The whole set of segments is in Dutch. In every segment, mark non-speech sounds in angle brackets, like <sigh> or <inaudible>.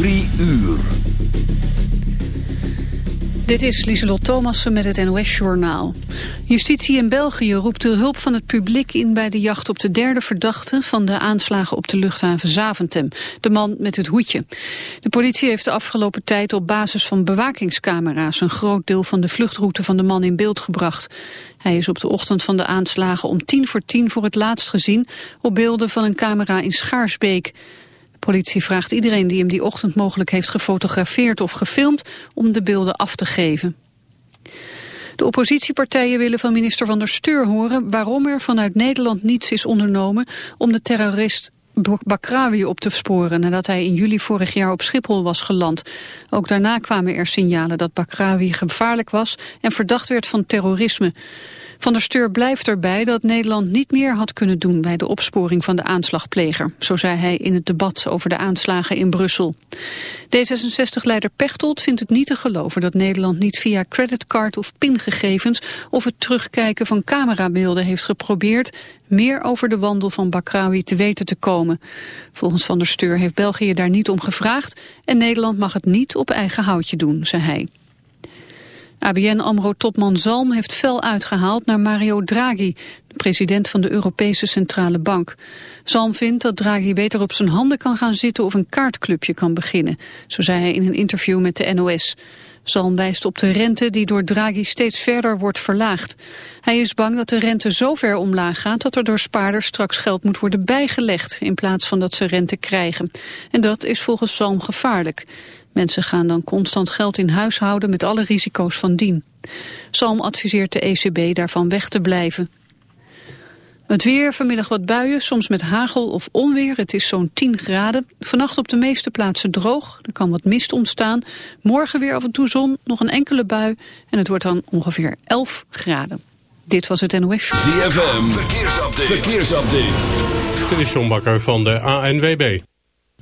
Drie uur. Dit is Lieselot Thomassen met het NOS-journaal. Justitie in België roept de hulp van het publiek in bij de jacht op de derde verdachte van de aanslagen op de luchthaven Zaventem, de man met het hoedje. De politie heeft de afgelopen tijd op basis van bewakingscamera's een groot deel van de vluchtroute van de man in beeld gebracht. Hij is op de ochtend van de aanslagen om tien voor tien voor het laatst gezien op beelden van een camera in Schaarsbeek. Politie vraagt iedereen die hem die ochtend mogelijk heeft gefotografeerd of gefilmd om de beelden af te geven. De oppositiepartijen willen van minister Van der Steur horen waarom er vanuit Nederland niets is ondernomen om de terrorist Bakrawi op te sporen nadat hij in juli vorig jaar op Schiphol was geland. Ook daarna kwamen er signalen dat Bakrawi gevaarlijk was en verdacht werd van terrorisme. Van der Steur blijft erbij dat Nederland niet meer had kunnen doen bij de opsporing van de aanslagpleger. Zo zei hij in het debat over de aanslagen in Brussel. D66-leider Pechtold vindt het niet te geloven dat Nederland niet via creditcard of pingegevens of het terugkijken van camerabeelden heeft geprobeerd meer over de wandel van Bakrawi te weten te komen. Volgens Van der Steur heeft België daar niet om gevraagd en Nederland mag het niet op eigen houtje doen, zei hij. ABN AMRO-topman Zalm heeft fel uitgehaald naar Mario Draghi, de president van de Europese Centrale Bank. Zalm vindt dat Draghi beter op zijn handen kan gaan zitten of een kaartclubje kan beginnen, zo zei hij in een interview met de NOS. Zalm wijst op de rente die door Draghi steeds verder wordt verlaagd. Hij is bang dat de rente zo ver omlaag gaat dat er door spaarders straks geld moet worden bijgelegd in plaats van dat ze rente krijgen. En dat is volgens Zalm gevaarlijk. Mensen gaan dan constant geld in huis houden met alle risico's van dien. Salm adviseert de ECB daarvan weg te blijven. Het weer, vanmiddag wat buien, soms met hagel of onweer. Het is zo'n 10 graden. Vannacht op de meeste plaatsen droog. Er kan wat mist ontstaan. Morgen weer af en toe zon, nog een enkele bui. En het wordt dan ongeveer 11 graden. Dit was het NOS Show. ZFM, verkeersupdate. verkeersupdate. Dit is John Bakker van de ANWB.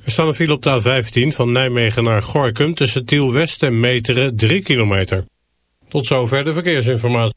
Er staan een file op de A15 van Nijmegen naar Gorkum tussen Tiel West en Meteren 3 kilometer. Tot zover de verkeersinformatie.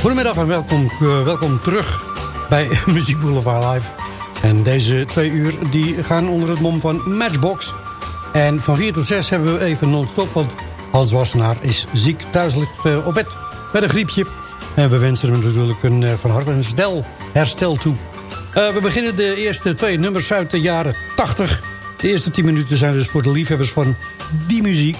Goedemiddag en welkom, uh, welkom terug bij <laughs> Muziek Boulevard Live. En deze twee uur die gaan onder het mom van Matchbox. En van 4 tot 6 hebben we even non-stop, want Hans Wassenaar is ziek thuis uh, op bed met een griepje. En we wensen hem natuurlijk een, uh, van harte een snel herstel toe. we beginnen de eerste twee nummers uit de jaren 80. De eerste 10 minuten zijn dus voor de liefhebbers van die muziek.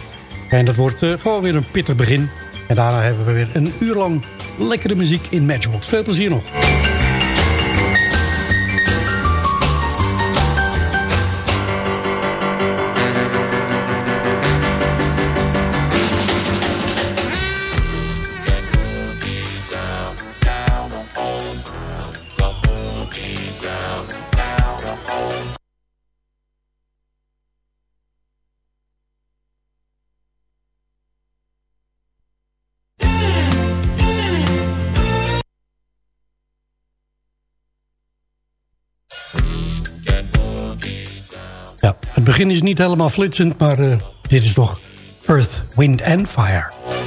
En dat wordt gewoon weer een pittig begin. En daarna hebben we weer een uur lang lekkere muziek in Matchbox. Veel plezier nog. Is niet helemaal flitsend, maar uh, dit is toch Earth, Wind and Fire.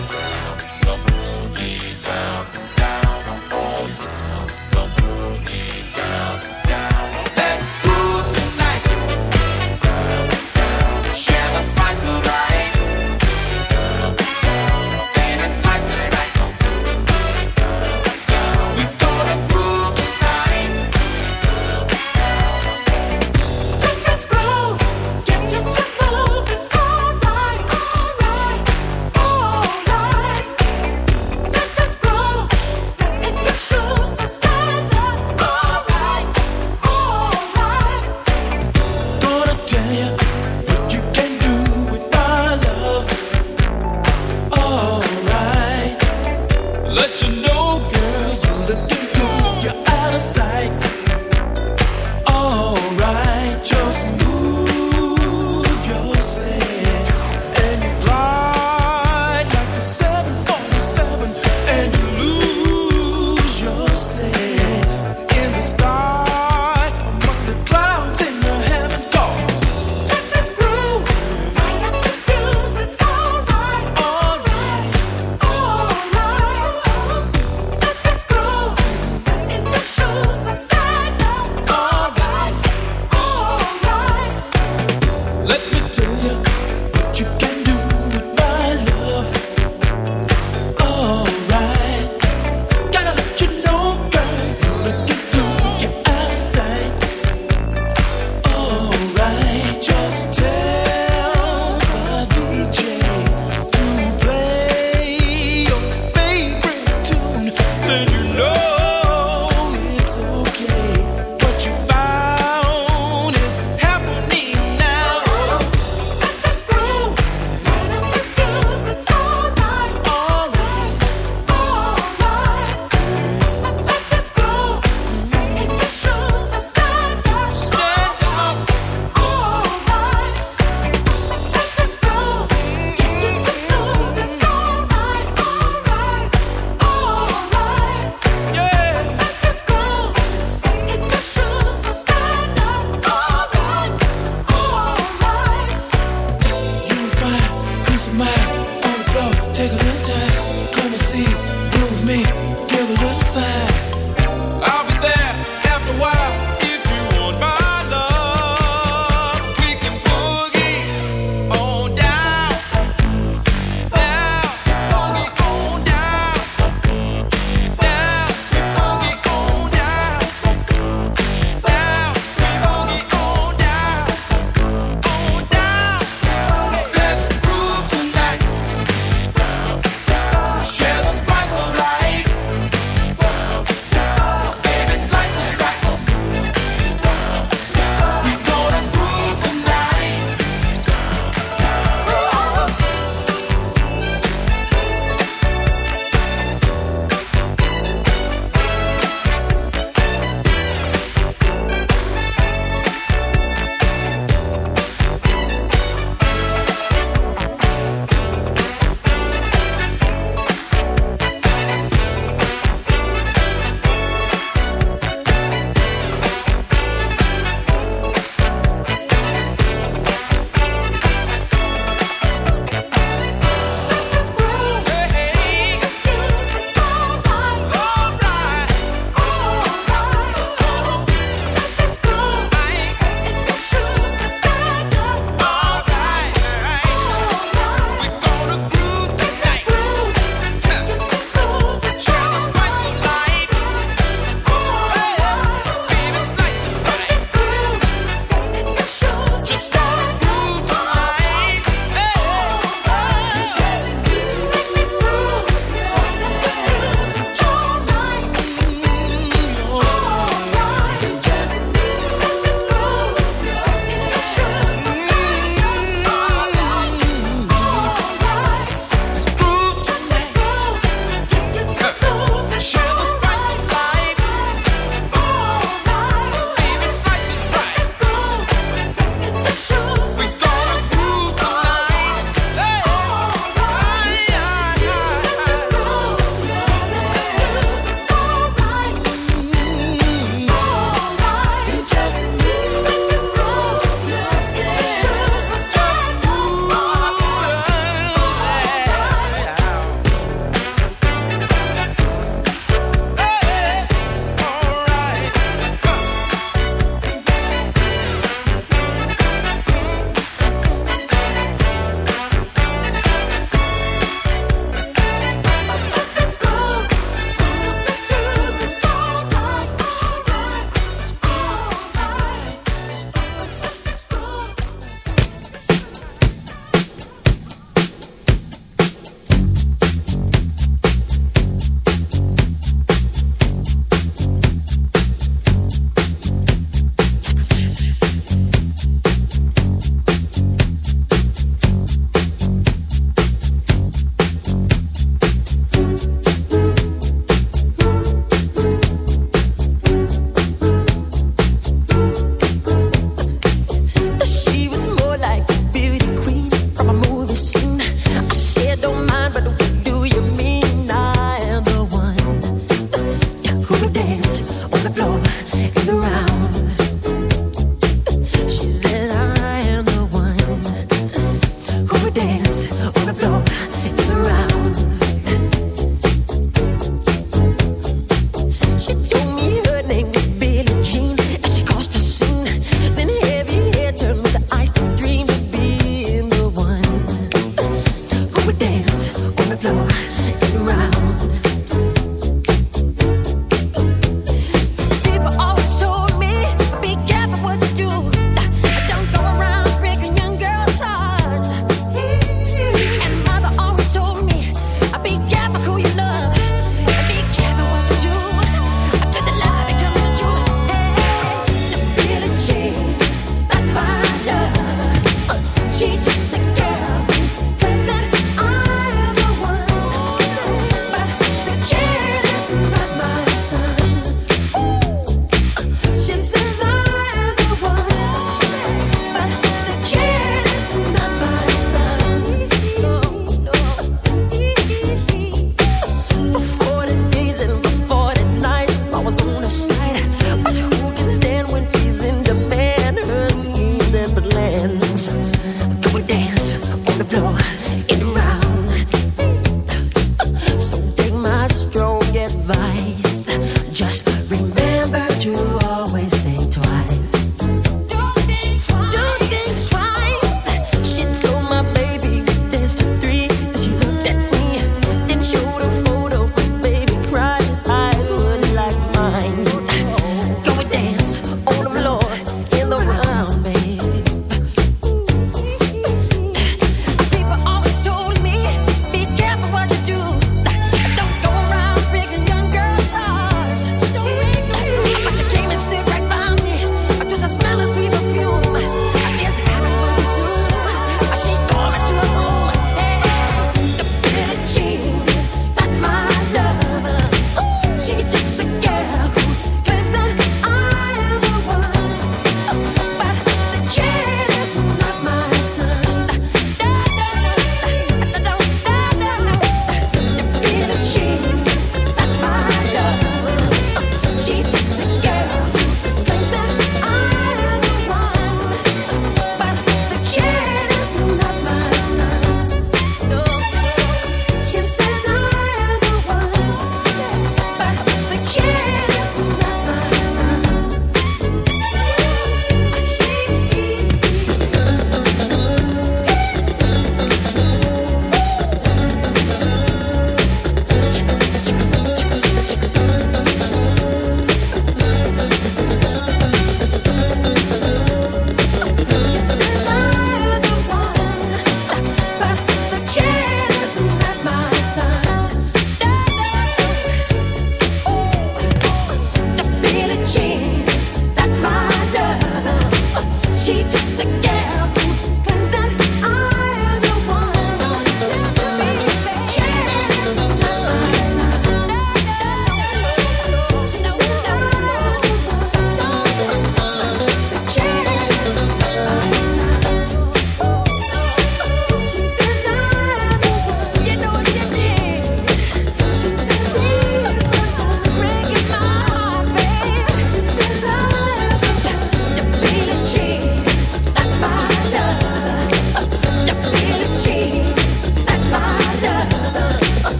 again.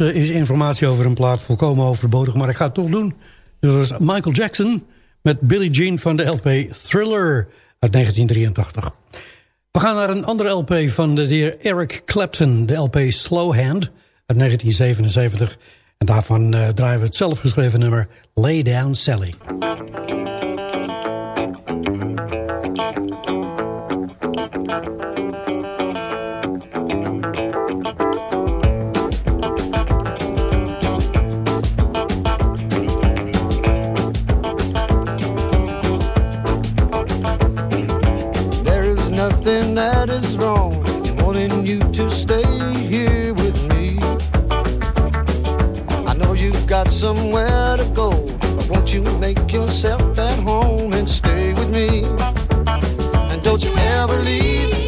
Eh, is informatie over een plaat volkomen overbodig, maar ik ga het toch doen. Dit was Michael Jackson met Billie Jean van de LP Thriller uit 1983. We gaan naar een andere LP van de heer Eric Clapton, de LP Slow Hand uit 1977. En daarvan uh, draaien we het zelfgeschreven nummer Lay Down Sally. Somewhere to go. But won't you make yourself at home and stay with me? And don't you ever leave.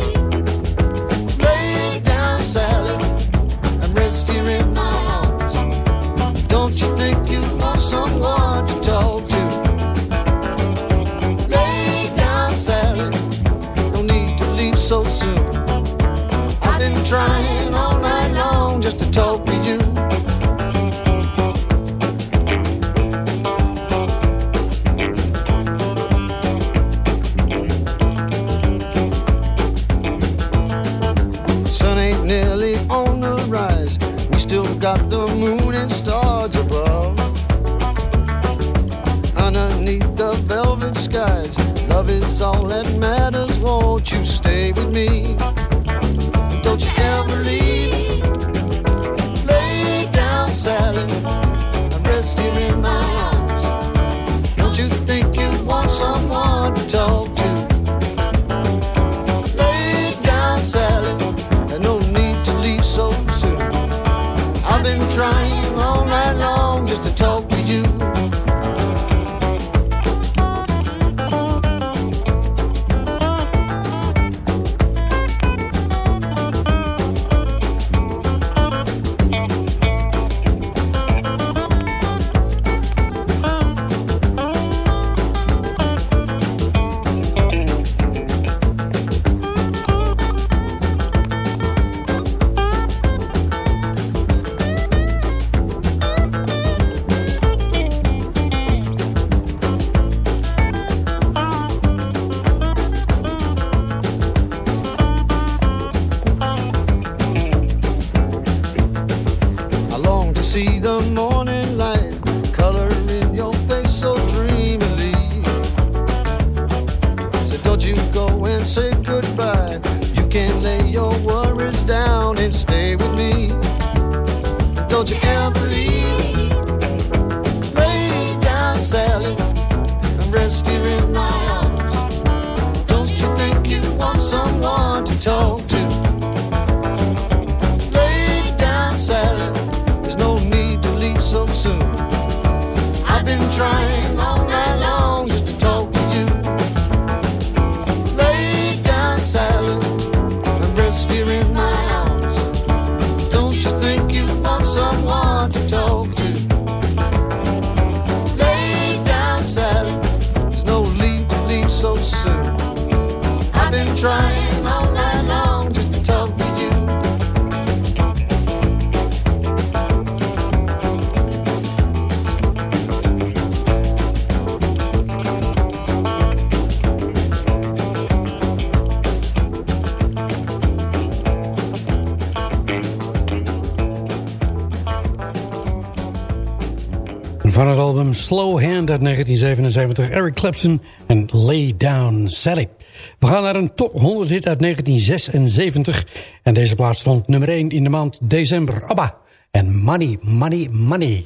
stay with Slow Hand uit 1977, Eric Clapton en Lay Down Sally. We gaan naar een top 100 hit uit 1976. En deze plaats stond nummer 1 in de maand december. ABBA en Money, Money, Money.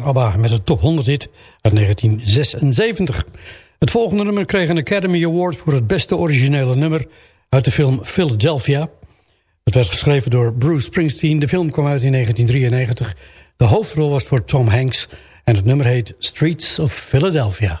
was met de top 100 hit uit 1976. Het volgende nummer kreeg een Academy Award voor het beste originele nummer uit de film Philadelphia. Het werd geschreven door Bruce Springsteen. De film kwam uit in 1993. De hoofdrol was voor Tom Hanks en het nummer heet Streets of Philadelphia.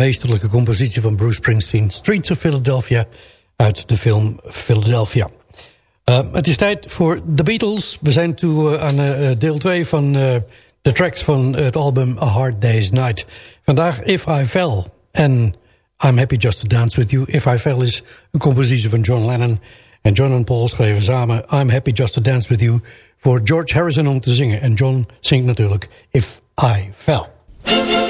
meesterlijke compositie van Bruce Springsteen... Streets of Philadelphia uit de film Philadelphia. Uh, het is tijd voor The Beatles. We zijn toe uh, aan uh, deel 2 van de tracks van het album A Hard Day's Night. Vandaag If I Fell en I'm Happy Just to Dance With You. If I Fell is een compositie van John Lennon. En John en Paul schreven samen I'm Happy Just to Dance With You... voor George Harrison om te zingen. En John zingt natuurlijk If I Fell.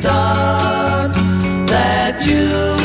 the past.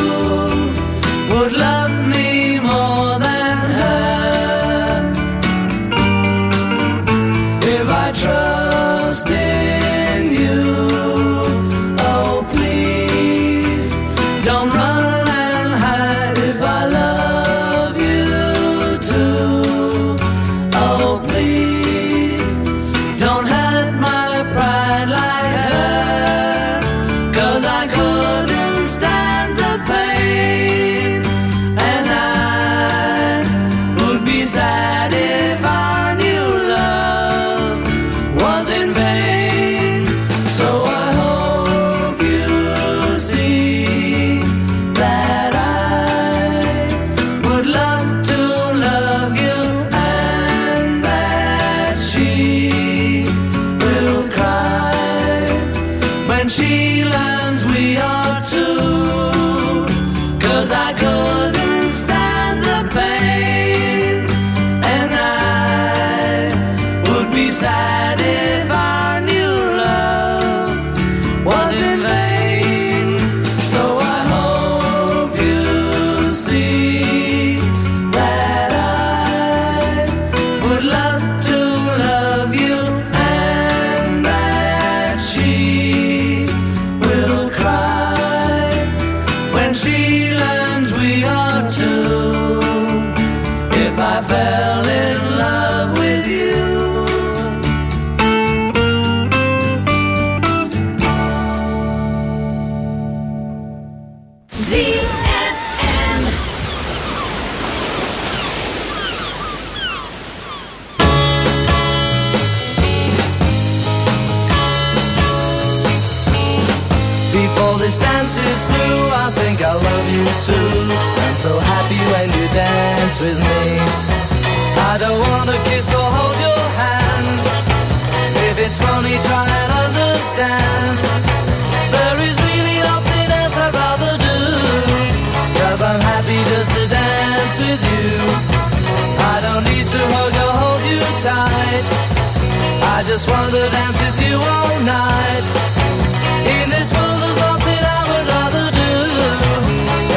Too. I'm so happy when you dance with me. I don't wanna kiss or hold your hand. If it's funny, try and understand. There is really nothing else I'd rather do. Cause I'm happy just to dance with you. I don't need to hug or hold you tight. I just want to dance with you all night. In this world there's nothing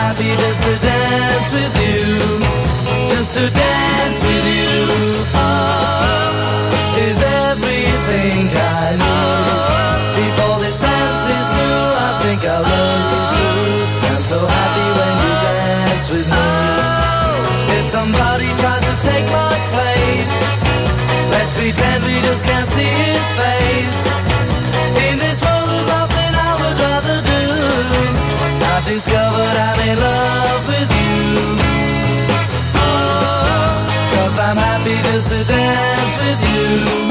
happy just to dance with you. Just to dance with you. Oh, Is everything I need Before this dance is through I think I love you too I'm so happy when you dance with me. Oh. If somebody tries to take my place Let's pretend we just can't see his face. In I've discovered I'm love with you oh, I'm happy just to dance with you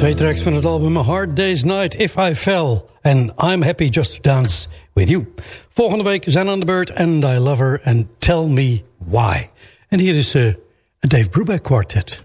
Twee tracks van het album Hard Day's Night, If I Fell. En I'm Happy Just to Dance With You. Volgende week zijn aan de beurt And I Love Her and Tell Me Why. En hier is uh, Dave Brubeck Quartet.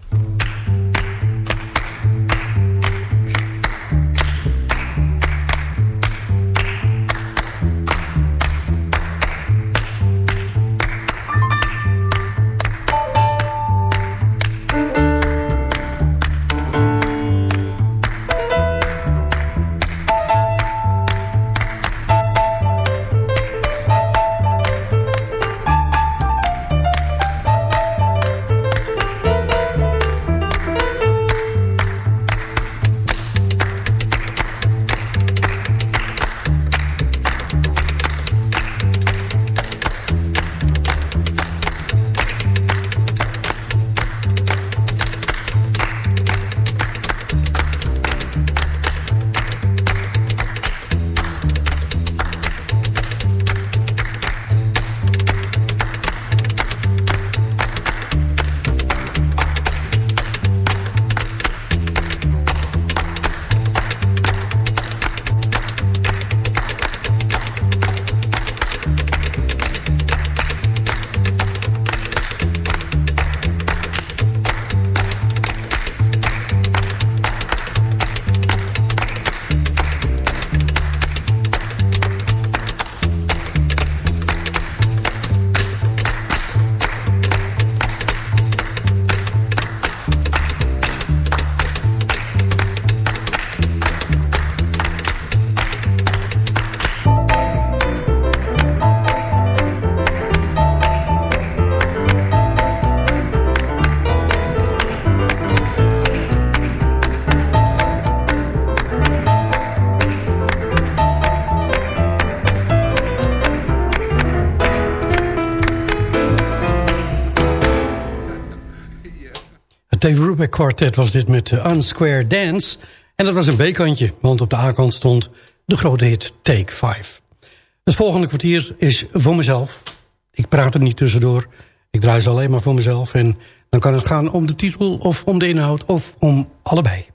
Dave Brubeck Quartet was dit met Unsquare Dance. En dat was een B-kantje, want op de A-kant stond de grote hit Take 5. Het volgende kwartier is voor mezelf. Ik praat er niet tussendoor. Ik draai ze alleen maar voor mezelf. En dan kan het gaan om de titel of om de inhoud of om allebei.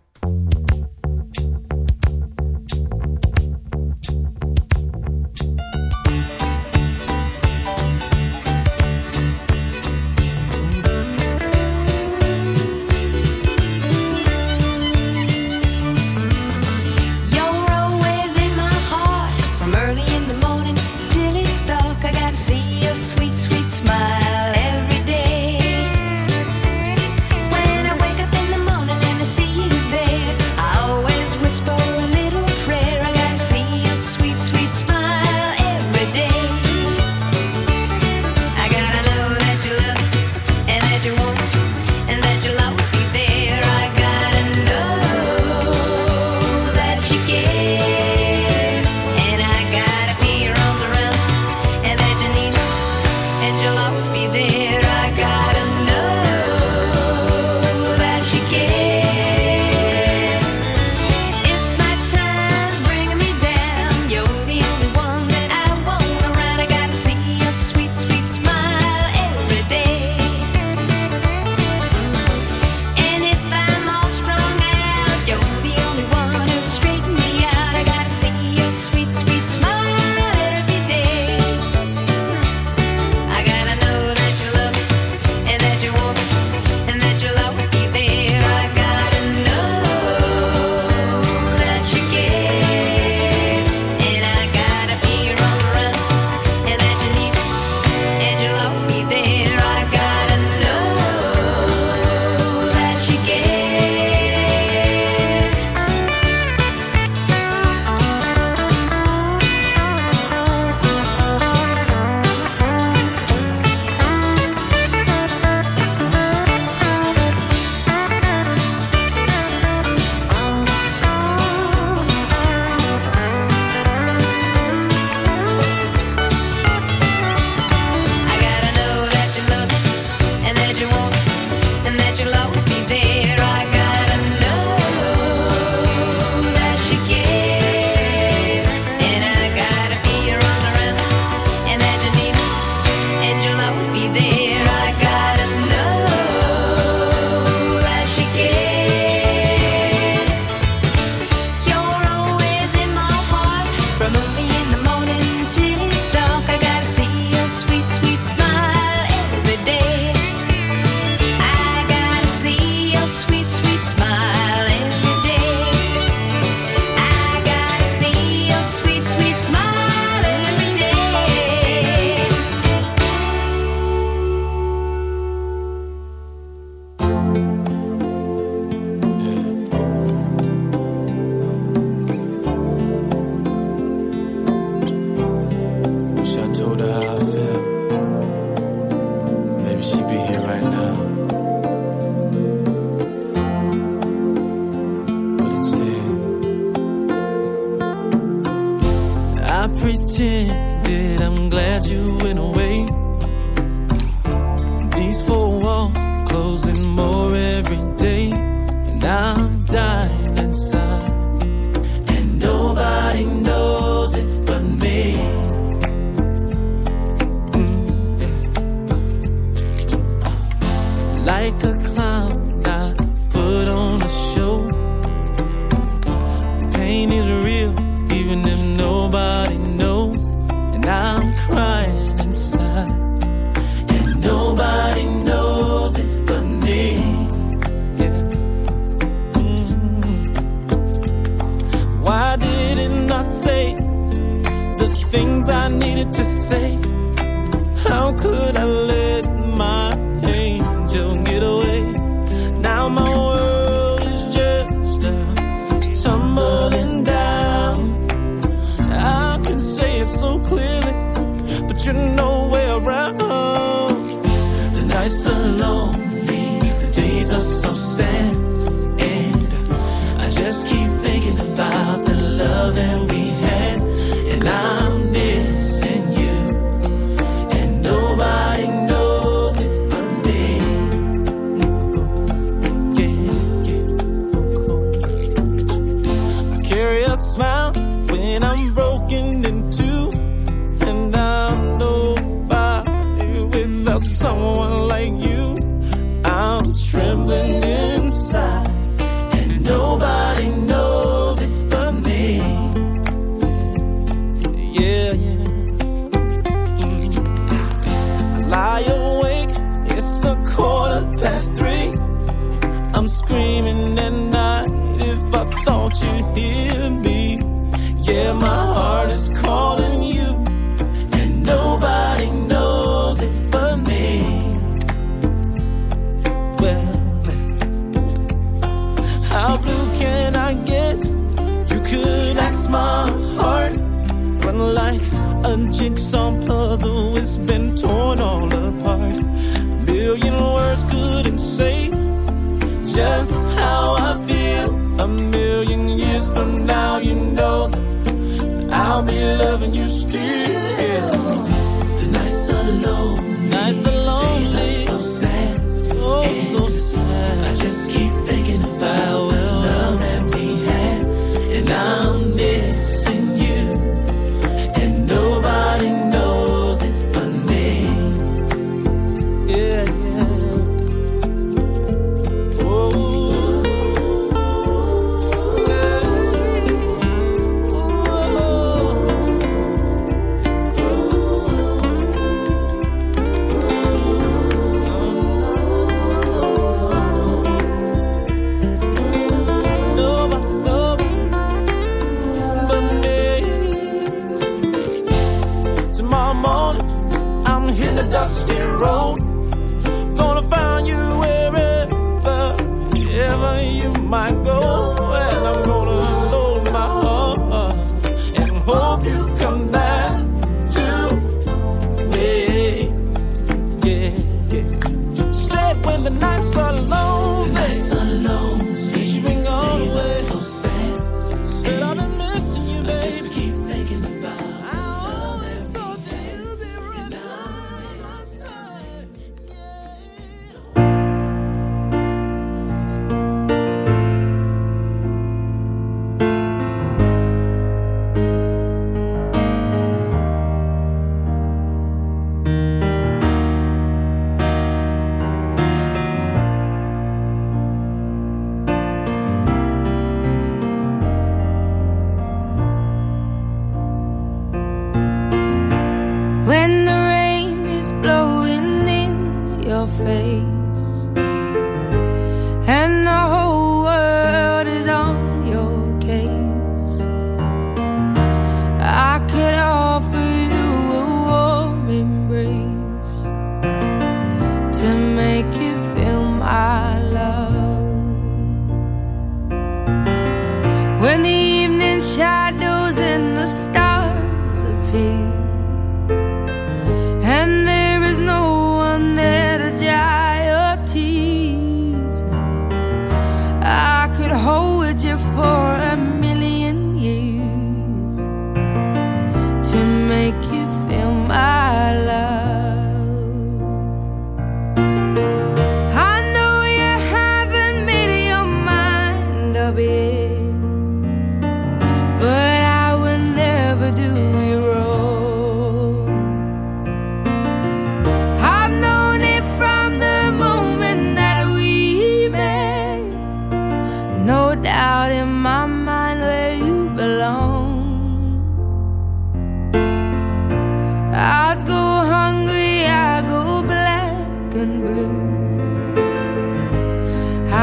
pretended. I'm glad you went away.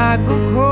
I go.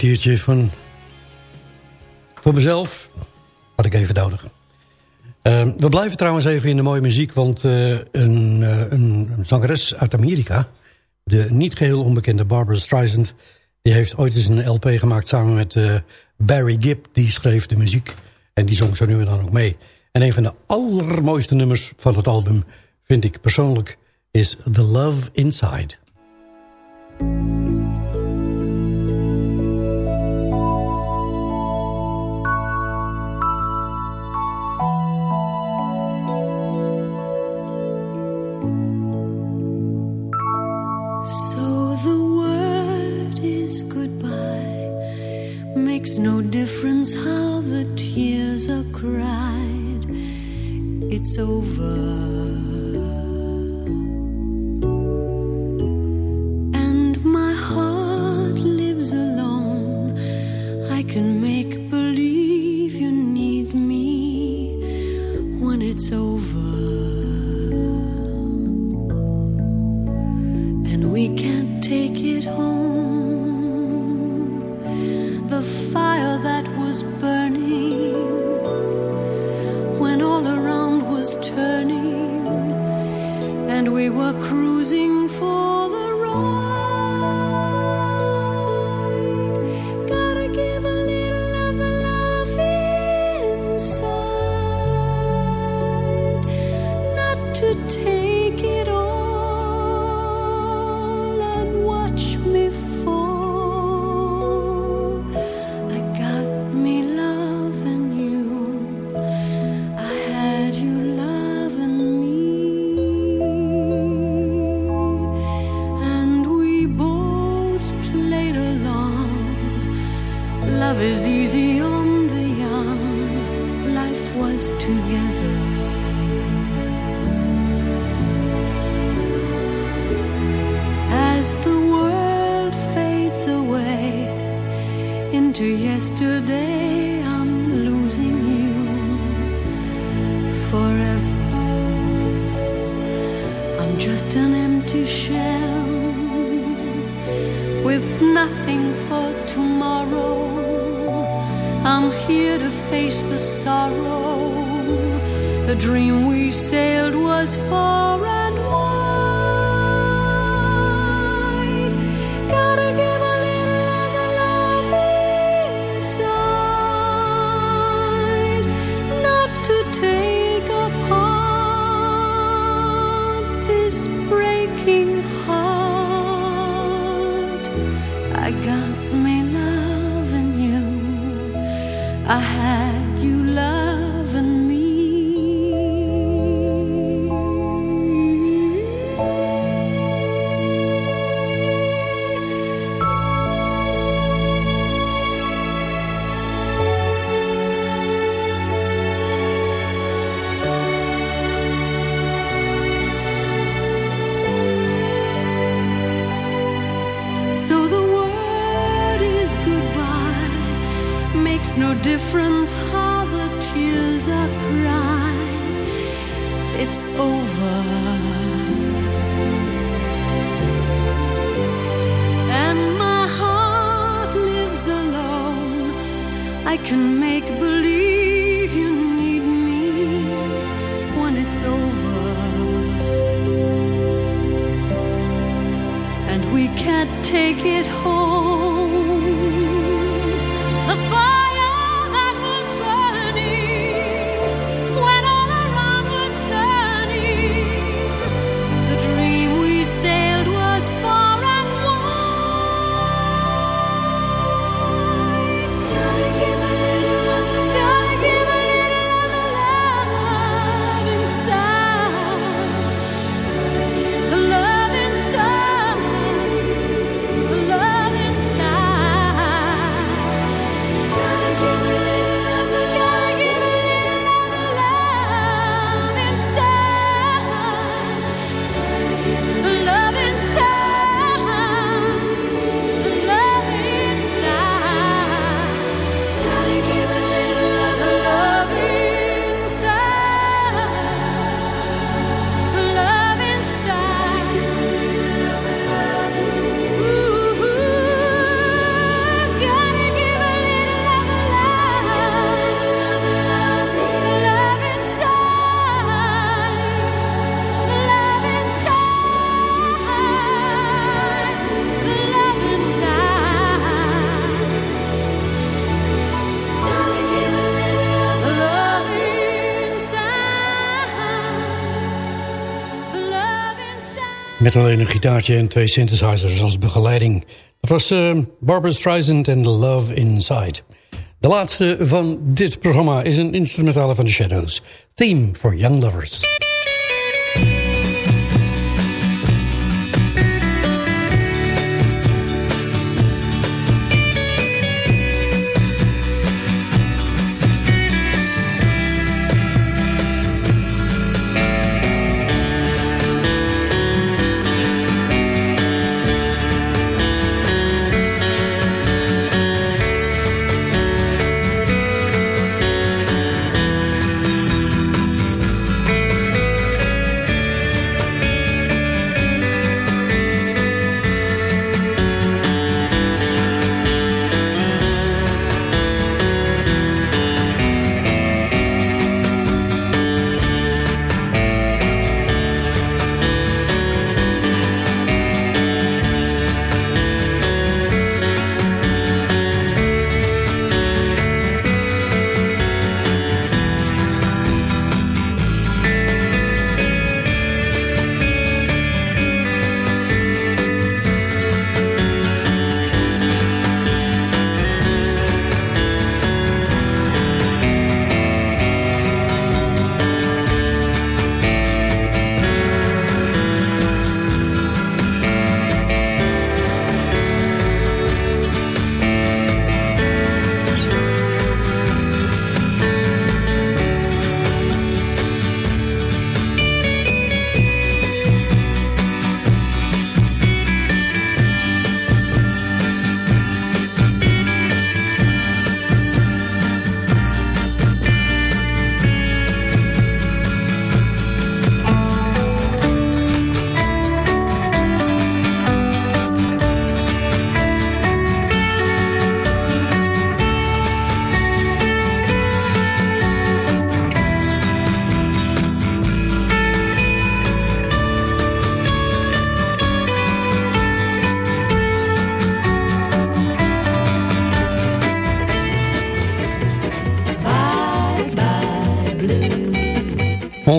Kwartiertje van... Voor mezelf had ik even nodig. Uh, we blijven trouwens even in de mooie muziek... want een, uh, een, een, zangeres uit Amerika... de niet geheel onbekende Barbara Streisand... die heeft ooit eens een LP gemaakt samen met Barry Gibb. Die schreef de muziek en die zong zo nu en dan ook mee. En een van de allermooiste nummers van het album... vind ik persoonlijk is The Love Inside. no difference how the tears are cried, it's over. And my heart lives alone. I can make believe you need me when it's over. whisper Met alleen een gitaartje en twee synthesizers als begeleiding. Dat was uh, Barbara Streisand en Love Inside. De laatste van dit programma is een instrumentale van The Shadows. Theme for Young Lovers.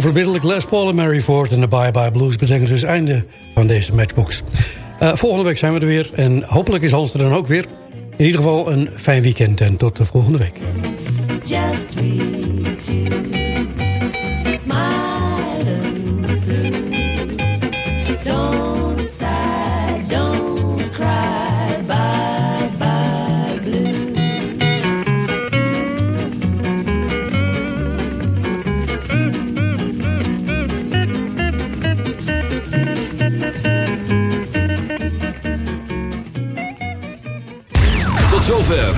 Onverbiddelijk Les Paul en Mary Ford en de Bye Bye Blues... betekent dus einde van deze matchbox. Uh, volgende week zijn we er weer en hopelijk is Hans er dan ook weer. In ieder geval een fijn weekend en tot de volgende week. Just